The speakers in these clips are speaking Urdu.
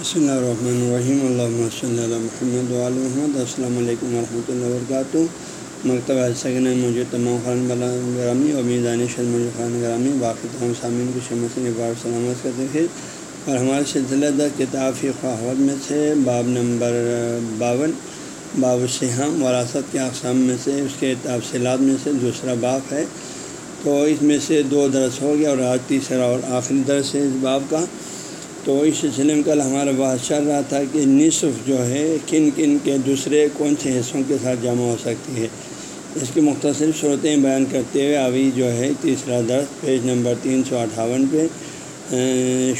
بسم اللہ الرحمن الرحیم اللہ صلی اللہ محمد محمد السلام علیکم ورحمۃ اللہ وبرکاتہ مکتبہ سگن موجود تمام خان گرامی اور میزان شد موجود خان گرامی باقی تمام سامعین کو شمس بار سلامت کرتے ہیں اور ہمارے سلسلہ در کتاب فی خواہد میں سے باب نمبر باون باب السحام وراثت کے اقسام میں سے اس کے تفصیلات میں سے دوسرا باب ہے تو اس میں سے دو درس ہو گیا اور آج تیسرا اور آخری درس ہے اس باب کا. تو اس سلسلے میں کل ہمارا بات چل رہا تھا کہ نصف جو ہے، کن کن کے دوسرے کون سے حصوں کے ساتھ جمع ہو سکتی ہے۔ اس کی مختصر صورتیں بیان کرتے ہوئے ابھی جو ہے، تیسرا درس، پیج نمبر تین سو اٹھاون پہ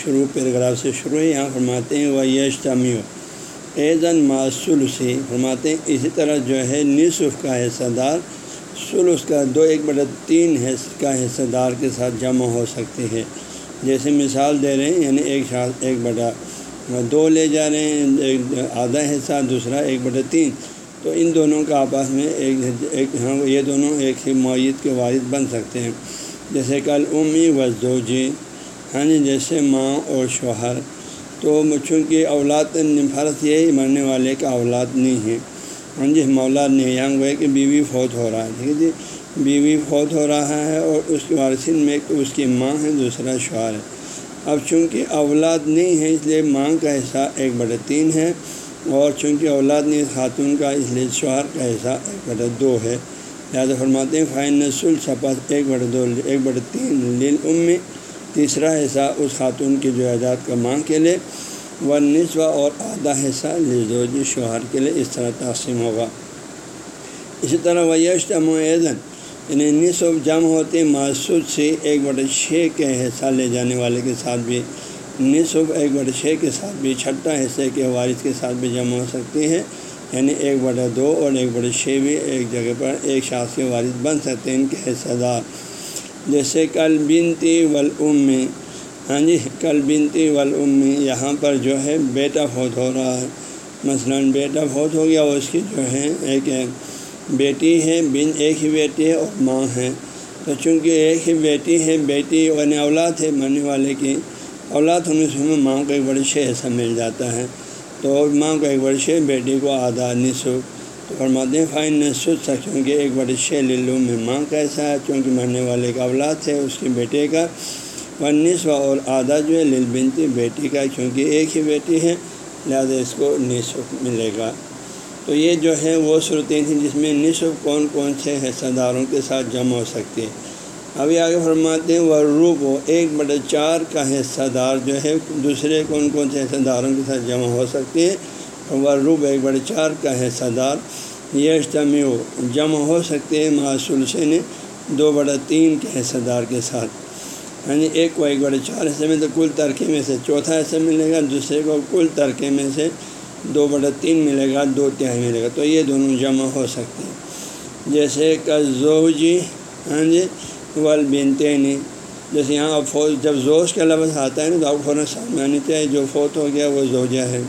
شروع پیراگراف سے شروع ہے۔ یہاں فرماتے ہیں وہ یش تمیو ایزن معصول سے فرماتے ہیں، اسی طرح جو ہے، نصف کا حصہ دار۔ سلس کا دو، ایک بڑا تین حص، کا حصہ دار کے ساتھ جمع ہو سکتی ہے جیسے مثال دے رہے ہیں یعنی ایک شاخ ایک بٹا دو لے جا رہے ہیں، ایک آدھا حصہ، دوسرا ایک بٹا تین۔ تو ان دونوں کا آپس میں ایک ایک ہاں یہ دونوں ایک ہی معیت کے وارث بن سکتے ہیں۔ جیسے کل امی و زوجی ہاں جی جیسے ماں اور شوہر۔ تو چونکہ اولاد فرض یہ مرنے والے کا اولاد نہیں ہے۔ ہاں جی اولاد نہیں ہے یہاں وہ کہ بیوی فوت ہو رہا ہے، ٹھیک ہے جی؟ بیوی فوت ہو رہا ہے اور اس کے وارثین میں ایک اس کی ماں ہے، دوسرا شوہر ہے۔ اب چونکہ اولاد نہیں ہے، اس لیے ماں کا حصہ ایک بٹا تین ہے اور چونکہ اولاد نہیں، خاتون کا، اس لیے شوہر کا حصہ ایک بٹا دو ہے۔ لہٰذا فرماتے ہیں فائن نسل ایک بٹا دو، ایک بٹا تین لیل ام تیسرا حصہ اس خاتون کی جو اعداد کا ماں کے لیے و نصف اور آدھا حصہ لزوجی شوہر کے لیے۔ اس طرح تقسیم ہوگا۔ اسی طرح ویشت معیزن یعنی نصف جمع ہوتے محسوس سے ایک بٹے چھ کے حصہ لے جانے والے کے ساتھ بھی نصف ایک بٹے چھ کے ساتھ بھی چھٹا حصے کے وارث کے ساتھ بھی جمع ہو سکتی ہے یعنی ایک بٹا دو اور ایک بٹے چھ بھی ایک جگہ پر ایک شاخ کے وارث بن سکتے ہیں ان کے حصہ دار۔ جیسے کل بنتی ولعم میں ہاں جی کل بنتی ولعم میں یہاں پر جو ہے بیٹا فوت ہو رہا ہے۔ مثلاً بیٹا فوت ہو گیا، اس کی جو ہے ایک بیٹی ہے بن ایک ہی بیٹی ہے اور ماں ہے تو چونکہ ایک ہی بیٹی ہے بیٹی یعنی اولاد ہے مرنے والے کی، اولاد ہونے سے ماں کو ایک بڑی شے ایسا مل جاتا ہے۔ تو ماں کو ایک بڑی شے، بیٹی کو آدھا، نصف۔ تو فرماتے ہیں، فائن نصف سک چونکہ ایک بڑی شے للو میں ماں کا ایسا ہے، چونکہ مرنے والے کا اولاد ہے، اس کے بیٹے کا۔ و نصف اور آدھا جو ہے لل بنتی بیٹی کا کیونکہ ایک ہی بیٹی ہے، لہٰذا اس کو نصف ملے گا۔ تو یہ جو ہے وہ صورتیں تھیں جس میں نصف کون کون سے حصہ داروں کے ساتھ جمع ہو سکتی ہے ابھی آگے فرماتے ہیں وہ روپ ہو ایک بڑے چار کا حصہ دار جو ہے، دوسرے کون کون سے حصہ داروں کے ساتھ جمع ہو سکتی ہے اور وہ روپ ایک بڑے چار کا حصہ دار یہ اجتماع جمع ہو سکتے ہیں معصول سے نے دو بڑا تین کے حصہ دار کے ساتھ۔ یعنی ایک کو ایک بڑے چار حصے میں، تو کل ترکے میں سے چوتھا حصہ ملے گا، دوسرے کو کل ترکے میں سے دو بڑا تین ملے گا، دو تہائی ملے گا، تو یہ دونوں جمع ہو سکتے ہیں۔ جیسے کہ زوجی ہاں جی والبنتے نہیں جیسے یہاں اب فوج، جب زوش کا لفظ آتا ہے نا، تو آپ فوراً سامنے آنی چاہیے جو فوت ہو گیا وہ زوجہ ہے۔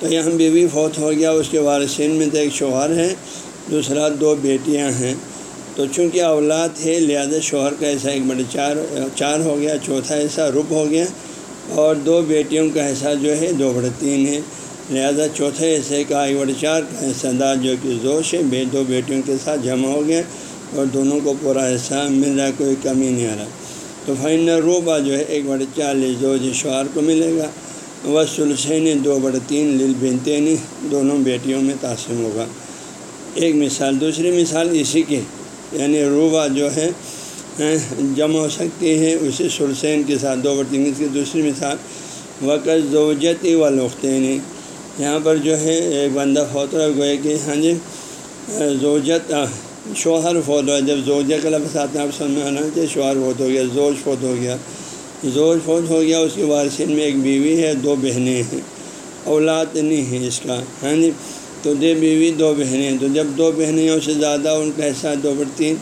تو یہاں بیوی فوت ہو گیا، اس کے وارثین میں تو ایک شوہر ہے دوسرا دو بیٹیاں ہیں۔ تو چونکہ اولاد ہے، لہٰذا شوہر کا ایسا ایک بڑے چار چار ہو گیا، چوتھا ایسا رب ہو گیا۔ اور دو بیٹیوں کا حصہ جو ہے، دو بڑے تین ہے لہذا چوتھے حصے کا ایک بڑے چار کا حصہ دار جو کہ زوش ہے۔ بے دو بیٹیوں کے ساتھ جمع ہو گیا اور دونوں کو پورا حصہ مل رہا کوئی کمی نہیں آ رہا۔ تو فائن روبا جو ہے، ایک بڑے چالیس دو جو شوہر کو ملے گا۔ وہ سلسین دو بڑے تین لل بنتین دونوں بیٹیوں میں تاثر ہوگا۔ ایک مثال، دوسری مثال اسی کی یعنی روبا جو ہے جمع ہو سکتی ہے اسی سلسین کے ساتھ، دو برتن کی دوسری مثال وقت زوجتی و لختین یہاں پر جو ہے، ایک بندہ فوت ہو گئے کہ ہاں جی زوجت شوہر فوت ہوا۔ جب زوجہ کا لفظ آتے ہیں آپ سمجھ میں آنا چاہیے شوہر فوت ہو گیا، زوج فوت ہو گیا۔ زوج فوت ہو گیا، اس کے وارثین میں ایک بیوی ہے، دو بہنیں ہیں۔ اولاد نہیں ہے اس کا ہاں جی۔ تو دے بیوی دو بہنیں تو جب دو بہنیں اس سے زیادہ ان کا حصہ دو بڑھ تین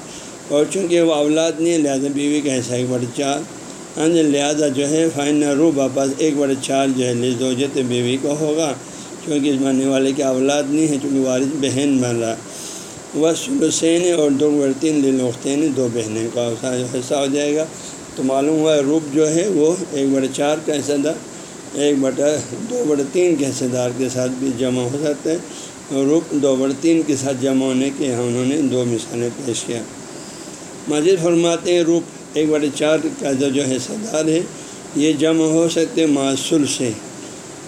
اور چونکہ وہ اولاد نہیں، لہٰذا بیوی کا حصہ ایک بڑے چار ہاں جی، لہٰذا جو ہے، فائن رو واپس ایک بڑے چار جو ہے، لزوجت بیوی کو ہوگا۔ چونکہ اس مرنے والے کی اولاد نہیں ہے، چونکہ وارث بہن بن رہا۔ وہ سلسین اور دو بڑے تین لختین دو بہنیں کا حصہ ہو جائے گا۔ تو معلوم ہوا روپ جو ہے، وہ ایک بڑے چار کا حصہ دار، ایک بٹا دو بٹا تین کے حصے دار کے ساتھ بھی جمع ہو سکتا ہے رب دو بٹا تین کے ساتھ جمع ہونے کے یہاں انہوں نے دو مثالیں پیش کیا۔ مزید فرماتے ہیں، روپ ایک بٹے چار کا جو حصہ دار ہے، یہ جمع ہو سکتے ہیں معصول سے۔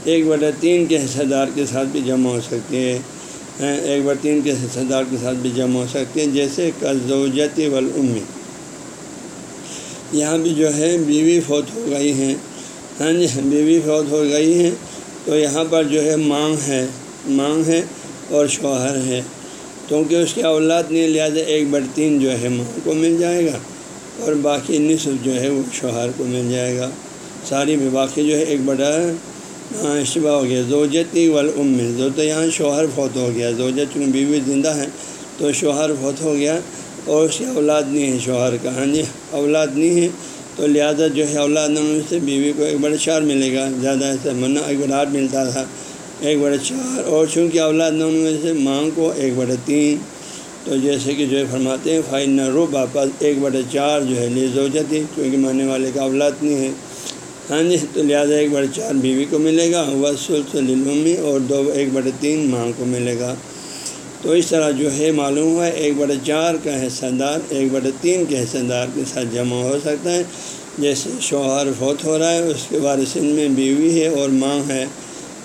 ایک بٹا تین کے حصہ دار کے ساتھ بھی جمع ہو سکتے ہیں۔ ہاں، ایک بٹا تین کے حصہ دار کے ساتھ بھی جمع ہو سکتے ہیں، جیسے کزوجت والمی یہاں بھی جو ہے، بیوی فوت ہو گئی ہیں۔ ہاں جی بیوی فوت ہو گئی ہیں۔ تو یہاں پر جو ہے، مانگ ہے مانگ ہے اور شوہر ہے۔ کیونکہ اس کی اولاد نہیں لہٰذا ایک بڑ تین جو ہے ماں کو مل جائے گا اور باقی نصف جو ہے وہ شوہر کو مل جائے گا۔ ساری میں باقی جو ہے ایک بڑا اشتباہ ہو گیا۔ زوجتی والام زو تو یہاں شوہر فوت ہو گیا۔ زوجت چونکہ بیوی زندہ ہے تو شوہر فوت ہو گیا اور اس کی اولاد نہیں ہے شوہر کا۔ ہاں جی اولاد نہیں ہے تو لہٰذا جو ہے اولاد نمبر سے بیوی کو ایک بڑے چار ملے گا۔ زیادہ ایسا مرنا ایک بڑا ملتا تھا۔ ایک بڑے چار اور چونکہ اولاد نمبر سے ماں کو ایک بڑے تین تو جیسے کہ جو ہے فرماتے ہیں فائن نہ رو واپس ایک بڑے چار جو ہے لیز ہو جاتی کیونکہ مرنے والے کا اولاد نہیں ہے ہاں جی تو لہٰذا ایک بڑے چار بیوی کو ملے گا وسلسلی اور دو ایک بڑے تین ماں کو ملے گا تو اس طرح جو ہے معلوم ہوا ایک بڑے چار کا حصہ دار ایک بڑے تین کے حصہ دار کے ساتھ جمع ہو سکتا ہے جیسے شوہر فوت ہو رہا ہے اس کے وارثین میں بیوی ہے اور ماں ہے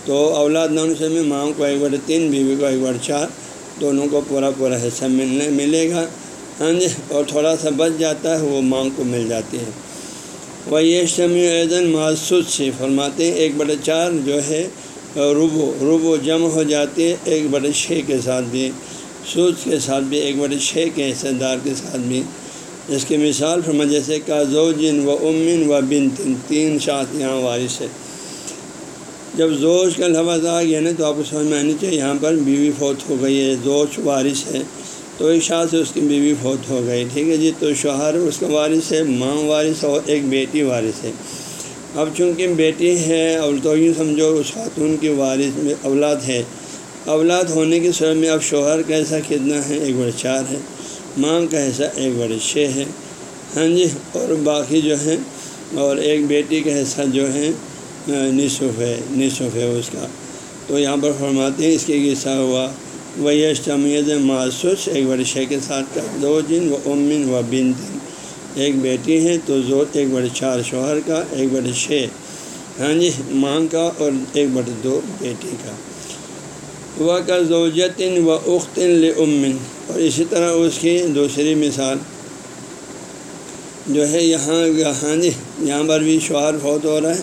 تو اولاد نوسے میں ماں کو ایک بڑے تین، بیوی کو ایک بڑے چار، دونوں کو پورا پورا حصہ ملنے، ملے گا۔ ہاں جی اور تھوڑا سا بچ جاتا ہے، وہ ماں کو مل جاتی ہے۔ وہ یہ شمی ایزن محسوس سے فرماتے ہیں، ایک بڑے چار جو ہے، روبو روبو جمع ہو جاتی ہے ایک بڑے چھ کے ساتھ بھی سوچ کے ساتھ بھی، ایک بڑے چھ کے حصے دار کے ساتھ بھی۔ اس کی مثال فرما جیسے کا زوجن و امن و بن تین تین شاخ یہاں وارث ہے۔ جب زوج کا لفظ آ گیا نا تو آپ کو سمجھ میں آنی چاہیے، یہاں پر بیوی فوت ہو گئی ہے، زوج وارث ہے، تو ایک شاہ سے اس کی بیوی فوت ہو گئی، ٹھیک ہے جی؟ تو شوہر اس کا وارث ہے، ماں وارث اور ایک بیٹی وارث ہے۔ اب چونکہ بیٹی ہے اور تو یوں سمجھو اس خاتون کی وارث میں اولاد ہے۔ اولاد ہونے کی صورت میں اب شوہر کا ایسا کتنا ہے؟ ایک بڑے چار ہے۔ ماں کا ایسا ایک بڑے چھ ہے۔ ہاں جی؟ اور باقی جو ہے اور ایک بیٹی کا حصہ جو ہے نصف ہے نصف ہے اس کا۔ تو یہاں پر فرماتے ہیں اس کے حصہ ہوا۔ وہ یشتمیز محسوس ایک بڑے شے کے ساتھ کا۔ دو جن و امن و بن دن ایک بیٹی ہے تو زور ایک بڑے چار شوہر کا، ایک بڑے چھ ہاں جی ماں کا اور ایک بڑے دو بیٹی کا۔ وہ کا زوجتن و اختن امن اور اسی طرح اس کی دوسری مثال۔ جو ہے یہاں ہاں جی یہاں پر بھی شوہر فوت ہو رہا ہے۔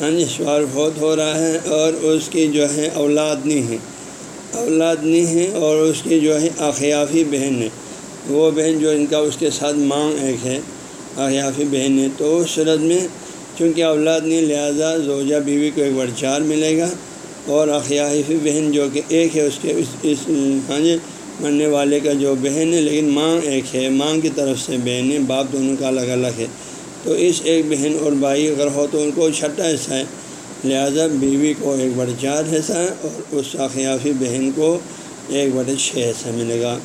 ہاں جی شوہر فوت ہو رہا ہے اور اس کی جو ہے اولاد نہیں ہے۔ اولاد نہیں ہے اور اس کی جو ہے اخیافی بہن ہے۔ وہ بہن جو ان کا اس کے ساتھ ماں ایک ہے احیافی بہن ہے۔ تو اس صورت میں چونکہ اولاد نے لہٰذا زوجہ بیوی کو ایک بار چار ملے گا۔ اور اخیافی بہن جو کہ ایک ہے، اس کے اس اس ہاں جی مرنے والے کا جو بہن ہے، لیکن ماں ایک ہے۔ ماں کی طرف سے بہن ہے، باپ دونوں کا الگ الگ ہے۔ تو اس ایک بہن اور بھائی اگر ہو تو ان کو چھٹا حصہ ہے لہٰذا بیوی کو ایک بڑے چار حصہ اور اس اخیافی بہن کو ایک بڑے چھ حصہ ملے گا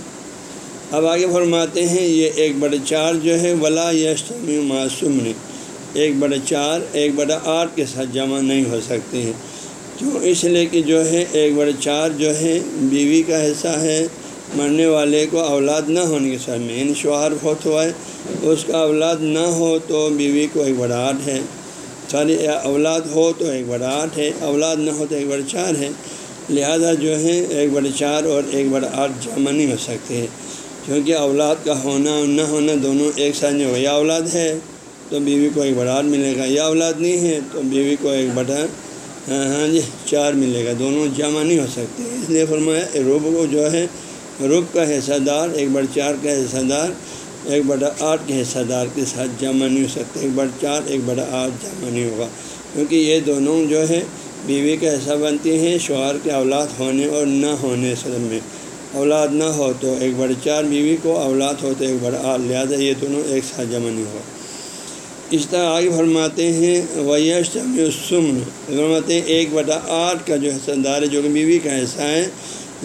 اب آگے فرماتے ہیں، یہ ایک بڑے چار جو ہے ولا یشتمی معصوم نے ایک بڑے چار، ایک بڑا آٹھ کے ساتھ جمع نہیں ہو سکتے ہیں۔ کیوں؟ اس لیے کہ جو ہے، ایک بڑے چار جو ہے بیوی کا حصہ ہے مرنے والے کو اولاد نہ ہونے کے ساتھ میں یعنی شوہر فوت ہوا ہے اس کا اولاد نہ ہو تو بیوی کو ایک بڑا آٹھ ہے۔ ساری اولاد ہو تو ایک بڑا آٹھ ہے، اولاد نہ ہو تو ایک بڑا چار ہے۔ لہذا جو ہے، ایک بڑے چار اور ایک بڑا آٹھ جمع نہیں ہو سکتے۔ کیونکہ اولاد کا ہونا اور نہ ہونا دونوں ایک ساتھ نہیں ہوگا۔ یا اولاد ہے تو بیوی کو ایک بڑا ملے گا، یا اولاد نہیں ہے تو بیوی کو ایک بڑا ہاں ہاں جی چار ملے گا۔ دونوں جمع نہیں ہو سکتے۔ اس لیے فرمایا رب کو جو ہے رب کا حصہ دار، ایک بڑا چار کا حصہ دار، ایک بڑا آٹھ کے حصہ دار کے ساتھ جمع نہیں ہو سکتے، ایک بڑا چار، ایک بڑا آٹھ جمع نہیں ہوگا۔ کیونکہ یہ دونوں جو ہے بیوی کا حصہ بنتی ہیں، شوہر کے اولاد ہونے اور نہ ہونے سر میں۔ اولاد نہ ہو تو ایک بڑے چار بیوی کو، اولاد ہو تو ایک بڑا آل لہٰذا یہ دونوں ایک ساتھ جمع نہیں ہوا اس طرح آگے فرماتے ہیں ویش سمن فرماتے ہیں، ایک بٹا آٹھ کا جو حصہ دار ہے، جو کہ بیوی کا حصہ ہے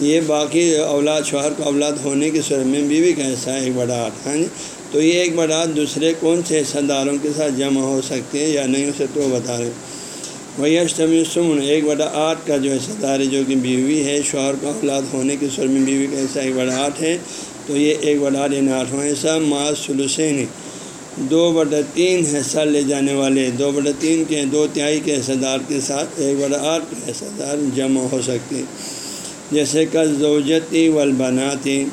یہ باقی اولاد، شوہر کو اولاد ہونے کی صورت میں بیوی کا حصہ ہے ایک بڑا آٹھ ہاں جی؟ تو یہ ایک بڑا دوسرے کون سے حصہ داروں کے ساتھ جمع ہو سکتے ہیں یا نہیں ہو سکتے وہ بتا رہے وہی اشتمی سمن ایک بڑا آٹھ کا جو حصہ دار ہے جو کہ بیوی ہے، شوہر کا اولاد ہونے کے سر میں بیوی کا حصہ ایک بڑا آٹھ ہے، تو یہ ایک بڑا آٹھ یعنی آٹھواں حصہ۔ معاذ سلوسین دو بٹا تین حصہ لے جانے والے دو بٹا تین کے دو تہائی کے حصہ دار کے ساتھ ایک بڑا آٹھ کے حصہ دار جمع ہو سکتے جیسے کہ زوجتی والبناتی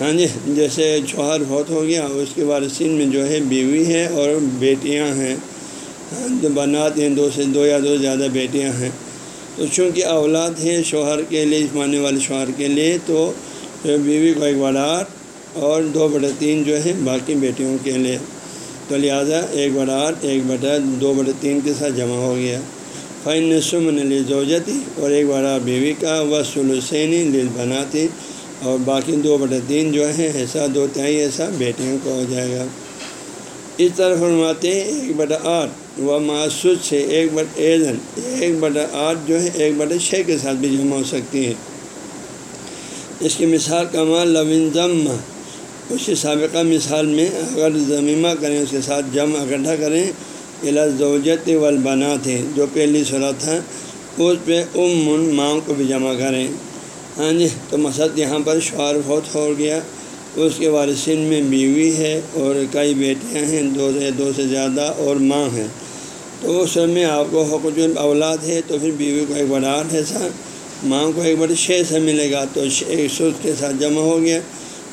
ہاں جی جیسے شوہر بہت ہو گیا، اس کے وارثین میں جو ہے بیوی ہے اور بیٹیاں ہیں۔ ہاں بنات ہیں، دو سے دو یا دو زیادہ بیٹیاں ہیں۔ تو چونکہ اولاد ہے شوہر کے لیے ماننے والے شوہر کے لیے، تو بیوی کو ایک بڑا اور دو بڑے تین جو ہے باقی بیٹیوں کے لیے۔ تو لہٰذا ایک بڑا آٹھ ایک بٹا دو بڑے تین کے ساتھ جمع ہو گیا۔ فن سمن لی زوجتی اور ایک بڑا بیوی کا و سلوسینی لیل بناتی اور باقی دو بٹے تین جو ہے ایسا دو تہائی ایسا بیٹیوں کو ہو جائے گا۔ اس طرح فرماتے ہیں، ایک بٹا آٹھ و معصوص سے ایک بٹ ایزن ایک بٹا آٹھ جو ہے ایک بٹا چھ کے ساتھ بھی جمع ہو سکتی ہے اس کی مثال کمال لوین ضم، اس کی سابقہ مثال میں اگر ضمیمہ کریں، اس کے ساتھ جمع اکٹھا کریں زوجت والبنا تھے جو پہلی صورت ہے، اس پہ ام ماں کو بھی جمع کریں۔ ہاں جی تو مقصد یہاں پر شعر بہت ہو گیا۔ اس کے وارثین میں بیوی ہے اور کئی بیٹیاں ہیں، دو سے دو سے زیادہ اور ماں ہیں۔ تو اس میں آپ کو حقوق اولاد ہے، تو پھر بیوی کو ایک بڑا آٹھ ایسا ماں کو ایک بڑے چھ سے ملے گا۔ تو ایک سو کے ساتھ جمع ہو گیا۔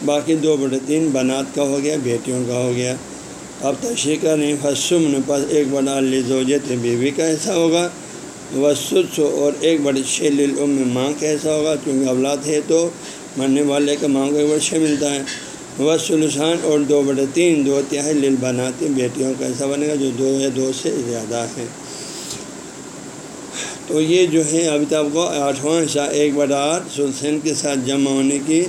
باقی دو بڑے تین بنات کا ہو گیا، بیٹیوں کا ہو گیا۔ اب تشریح کا نہیں فسم ایک بڑا لزوجت بیوی کا ایسا ہوگا؟ وسط اور ایک بڑے چھ لم ماں کا ایسا ہوگا؟ کیونکہ اولاد ہے تو مرنے والے کا ماں کو ایک بڑا چھ ملتا ہے۔ وسلسان اور دو بڑے تین دو تہائی لل بناتے بیٹیوں کا ایسا بنے گا جو دو یا دو سے زیادہ ہے تو یہ جو ہے، ابھی تک کو آٹھواں حصہ ایک بڑا آٹھ سلسین کے ساتھ جمع ہونے کی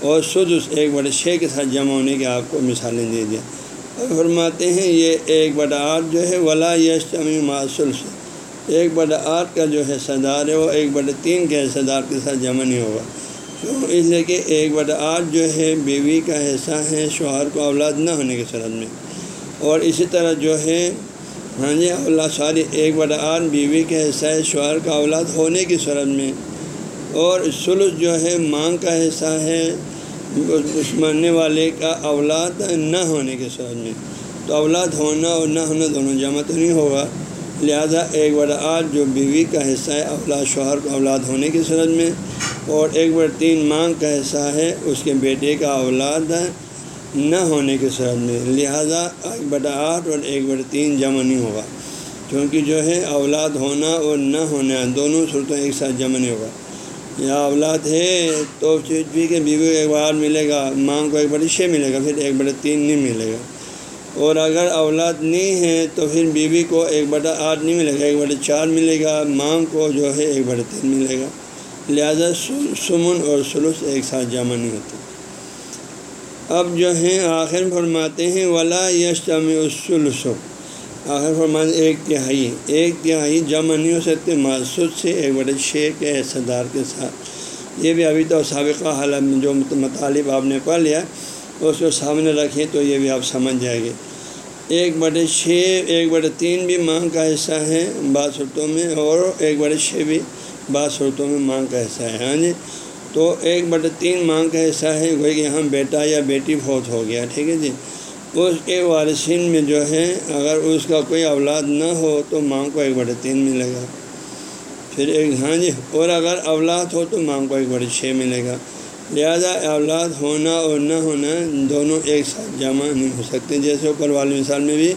اور سدس ایک بڑے چھ کے ساتھ جمع ہونے کی آپ کو مثالیں دے دیا۔ فرماتے ہیں، یہ ایک بڑا آٹھ جو ہے، ولا یش معصول سے ایک بڑا آٹھ کا جو ہے صدار ہے، وہ ایک بڑے تین کے صدار کے ساتھ جمع نہیں ہوگا۔ کیوں؟ اس لیے کہ ایک بڑا آٹھ جو ہے، بیوی کا حصہ ہے، شوہر کو اولاد نہ ہونے کی صورت میں۔ اور اسی طرح جو ہے ہاں جی اللہ ساری ایک بڑا آٹھ بیوی کا حصہ ہے، شوہر کا اولاد ہونے کی صورت میں۔ اور سلس جو ہے، ماں کا حصہ ہے اس مرنے والے کا اولاد نہ ہونے کے صورت میں تو اولاد ہونا اور نہ ہونا دونوں جمع تو نہیں ہوگا۔ لہذا ایک بڑا آٹھ جو بیوی کا حصہ ہے، اولاد شوہر کو اولاد ہونے کی صورت میں اور ایک بڑا تین ماں کا حصہ ہے، اس کے بیٹے کا اولاد نہ ہونے کی صورت میں لہذا ایک بڑا آٹھ اور ایک بڑا تین جمع نہیں ہوگا۔ کیونکہ جو ہے، اولاد ہونا اور نہ ہونا، دونوں صورتوں ایک ساتھ جمع نہیں ہوگا۔ یا اولاد ہے تو چیز بھی کہ بیوی کو ایک بار ملے گا، ماں کو ایک بڑے چھ ملے گا، پھر ایک بڑے تین نہیں ملے گا۔ اور اگر اولاد نہیں ہے تو پھر بیوی کو ایک بڑا آٹھ نہیں ملے گا، ایک بڑے چار ملے گا، ماں کو جو ہے ایک بڑے تین ملے گا۔ لہذا سمن اور سلوس ایک ساتھ جمع نہیں ہوتے۔ اب جو ہیں آخر فرماتے ہیں، ولا یش السلسو آخر فرمان، ایک تہائی ایک تہائی جمع نہیں ہو سکتے محسوس سے ایک بڑے شے کے دار کے ساتھ۔ یہ بھی ابھی تو سابقہ حالت میں جو مطالب آپ نے پڑھ لیا، اس کو سامنے رکھیں تو یہ بھی آپ سمجھ جائیں گے۔ ایک بڑے چھ ایک بڑے تین بھی ماں کا حصہ ہے بعض صورتوں میں، اور ایک بڑے چھ بھی بعض صورتوں میں ماں کا حصہ ہے ہاں جی؟ تو ایک بٹے تین ماں کا حصہ ہے کہ یہاں بیٹا یا بیٹی فوت ہو گیا، ٹھیک ہے جی؟ اس کے وارثین میں جو ہے اگر اس کا کوئی اولاد نہ ہو تو ماں کو ایک بڑے تین ملے گا۔ پھر ایک ہاں جی اور اگر اولاد ہو تو ماں کو ایک بڑے چھ ملے گا۔ لہذا اولاد ہونا اور نہ ہونا دونوں ایک ساتھ جمع نہیں ہو سکتے۔ جیسے اوپر والی مثال میں بھی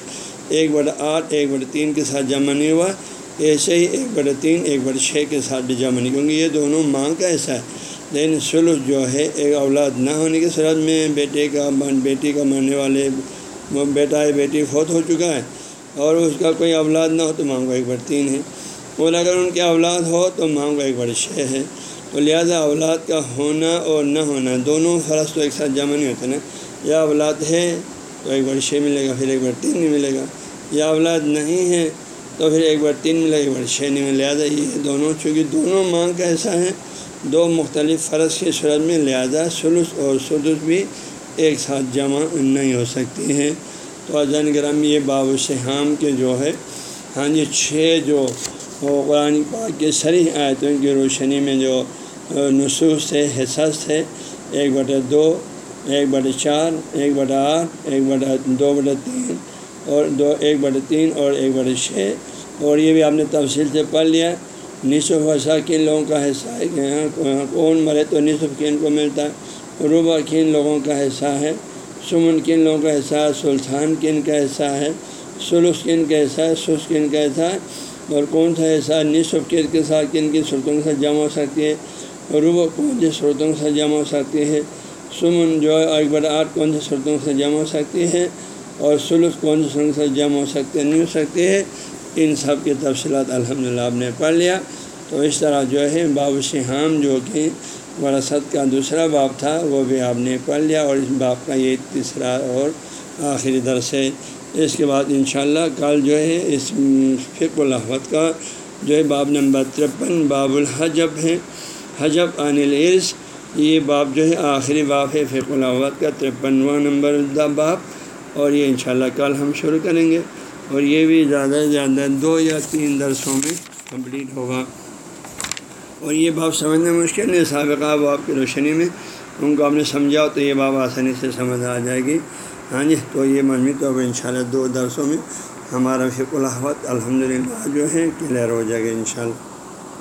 ایک بڑا آٹھ، ایک بڑے تین کے ساتھ جمع نہیں ہوا، ایسے ہی ایک بڑے تین، ایک بڑے چھ کے ساتھ بھی جمع نہیں، کیونکہ یہ دونوں ماں کا ایسا ہے۔ لیکن سلوس جو ہے، ایک اولاد نہ ہونے کی صورت میں بیٹے کا بیٹی کا مرنے والے بیٹا ہے بیٹی فوت ہو چکا ہے اور اس کا کوئی اولاد نہ ہو تو ماں کو ایک بڑ تین ہے۔ اور اگر ان کے اولاد ہو تو ماں کو ایک بڑ چھ ہے۔ تو لہٰذا اولاد کا ہونا اور نہ ہونا دونوں فرض تو ایک ساتھ جمع نہیں ہوتے نا۔ یا اولاد ہے تو ایک بڑ چھ ملے گا، پھر ایک بڑ تین نہیں ملے گا۔ یا اولاد نہیں ہے تو پھر ایک بار تین ملے گا، ایک بار چھ نہیں ملے لہٰذا یہ دونوں، چونکہ دونوں ماں کا ایسا ہے دو مختلف فرض کی صورت میں لہذا سلس اور سدس بھی ایک ساتھ جمع نہیں ہو سکتی ہیں۔ تو اذن گرم یہ باب السحام کے جو ہے ہاں جی چھ جو قرآن پاک کے سری آیتوں کی روشنی میں جو نصوص ہے، حصص ہے، ایک بٹا دو، ایک بٹا چار، ایک بٹا آٹھ، ایک بٹا دو بٹا تین اور دو، ایک بٹا تین اور ایک بٹا چھ۔ اور یہ بھی آپ نے تفصیل سے پڑھ لیا۔ نصف وسا کن لوگوں کا حصہ ہے کہ کون مرے تو نصف کن کو ملتا ہے؟ روبا کن لوگوں کا حصہ ہے سمن کن لوگوں کا حصہ ہے، سلطان کن کا حصہ ہے سلوس کن کا حصہ ہے سس کن کا حصہ ہے۔ اور کون سا حصہ؟ نصف کن کے ساتھ کن کن صورتوں کے ساتھ جمع ہو سکتی ہے۔ روبا کون سی صورتوں کے ساتھ جمع ہو سکتی ہے؟ سمن جو ہے، ایک بڑا آٹھ کون سی صورتوں سے جمع ہو سکتی ہے؟ اور سلوس کون سی صورتوں کے ساتھ جمع ہو سکتے نہیں ہو سکتے ہے۔ ان سب کی تفصیلات الحمد للہ آپ نے پڑھ لیا۔ تو اس طرح جو ہے باب شہام جو کہ وراثت کا دوسرا باب تھا، وہ بھی آپ نے پڑھ لیا اور اس باب کا یہ تیسرا اور آخری درس ہے۔ اس کے بعد انشاءاللہ کل جو ہے اس فق الحمد کا جو ہے باب نمبر ترپن، باب الحجب ہے۔ حجب عن العرص یہ باب جو ہے آخری باب ہے فق الحمد کا ترپنواں نمبر باب اور یہ انشاءاللہ کل ہم شروع کریں گے۔ اور یہ بھی زیادہ سے زیادہ دو یا تین درسوں میں کمپلیٹ ہوگا۔ اور یہ باب سمجھنا مشکل ہے سابقہ باپ کی روشنی میں۔ ان کو آپ نے سمجھا تو یہ باب آسانی سے سمجھ آ جائے گی۔ ہاں جی تو یہ مجموعی طور پر ان شاء اللہ دو درسوں میں ہمارا فکر الحمد الحمد للہ جو ہے، کلیئر ہو جائے گا ان شاء اللہ